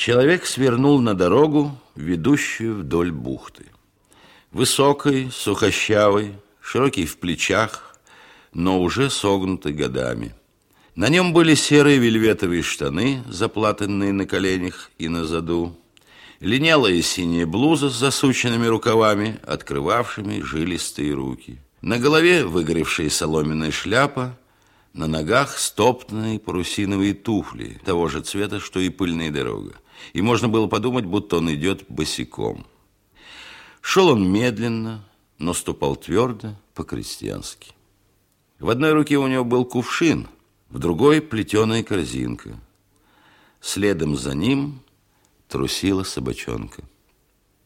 Человек свернул на дорогу, ведущую вдоль бухты. Высокий, сухощавый, широкий в плечах, но уже согнутый годами. На нем были серые вельветовые штаны, заплатанные на коленях и на заду, линялая синяя блуза с засученными рукавами, открывавшими жилистые руки. На голове выгоревшая соломенная шляпа, на ногах стоптанные парусиновые туфли того же цвета, что и пыльная дорога. И можно было подумать, будто он идет босиком. Шел он медленно, но ступал твердо, по-крестьянски. В одной руке у него был кувшин, в другой плетеная корзинка. Следом за ним трусила собачонка.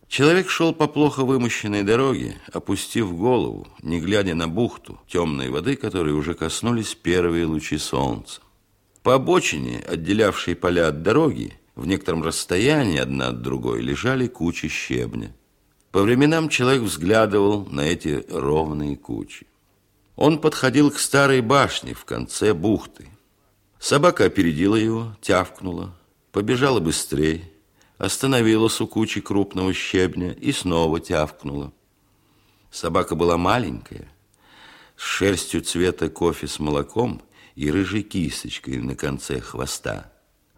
Человек шел по плохо вымощенной дороге, опустив голову, не глядя на бухту темной воды, которой уже коснулись первые лучи солнца. По обочине, отделявшей поля от дороги, в некотором расстоянии одна от другой лежали кучи щебня. По временам человек взглядывал на эти ровные кучи. Он подходил к старой башне в конце бухты. Собака опередила его, тявкнула, побежала быстрее, остановилась у кучи крупного щебня и снова тявкнула. Собака была маленькая, с шерстью цвета кофе с молоком и рыжей кисточкой на конце хвоста.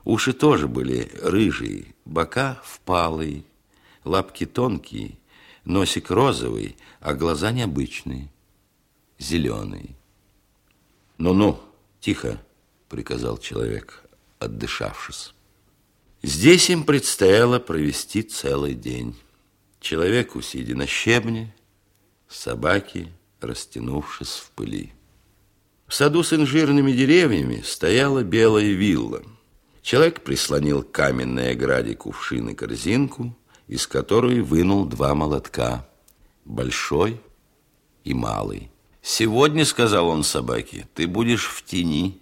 Уши тоже были рыжие, бока впалые, лапки тонкие, носик розовый, а глаза необычные, зеленые. «Ну-ну, тихо!» — приказал человек, отдышавшись. Здесь им предстояло провести целый день. Человеку, сидя на щебне, собаки, растянувшись в пыли. В саду с инжирными деревьями стояла белая вилла. Человек прислонил к каменной ограде кувшин и корзинку, из которой вынул два молотка, большой и малый. «Сегодня, — сказал он собаке, — ты будешь в тени».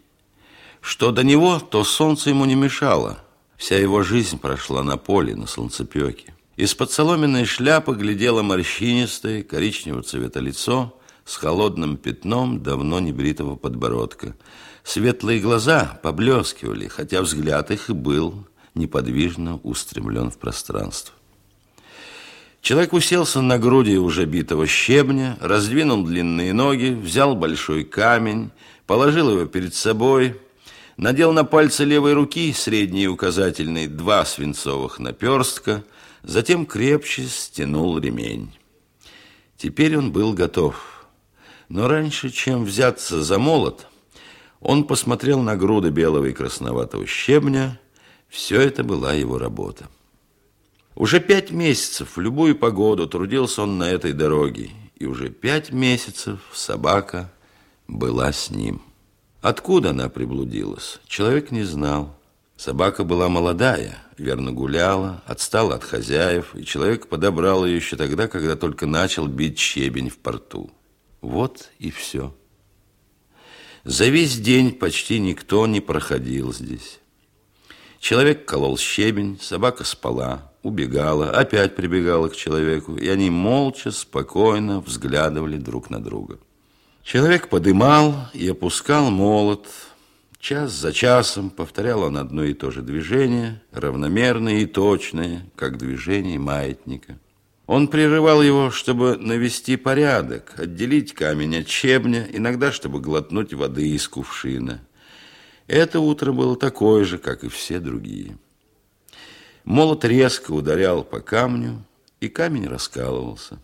Что до него, то солнце ему не мешало. Вся его жизнь прошла на поле, на солнцепеке. Из-под соломенной шляпы глядело морщинистое, коричневого цвета лицо с холодным пятном давно небритого подбородка. Светлые глаза поблескивали, хотя взгляд их и был неподвижно устремлен в пространство. Человек уселся на груди уже битого щебня, раздвинул длинные ноги, взял большой камень, положил его перед собой, надел на пальцы левой руки, средний и указательный, два свинцовых наперстка, затем крепче стянул ремень. Теперь он был готов. Но раньше, чем взяться за молот, он посмотрел на груды белого и красноватого щебня. Все это была его работа. Уже пять месяцев в любую погоду трудился он на этой дороге, и уже пять месяцев собака была с ним. Откуда она приблудилась, человек не знал. Собака была молодая, верно гуляла, отстала от хозяев, и человек подобрал ее еще тогда, когда только начал бить щебень в порту. Вот и все. За весь день почти никто не проходил здесь. Человек колол щебень, собака спала, убегала, опять прибегала к человеку, и они молча, спокойно взглядывали друг на друга. Человек подымал и опускал молот. Час за часом повторял он одно и то же движение, равномерное и точное, как движение маятника. Он прерывал его, чтобы навести порядок, отделить камень от щебня, иногда, чтобы глотнуть воды из кувшина. Это утро было такое же, как и все другие. Молот резко ударял по камню, и камень раскалывался.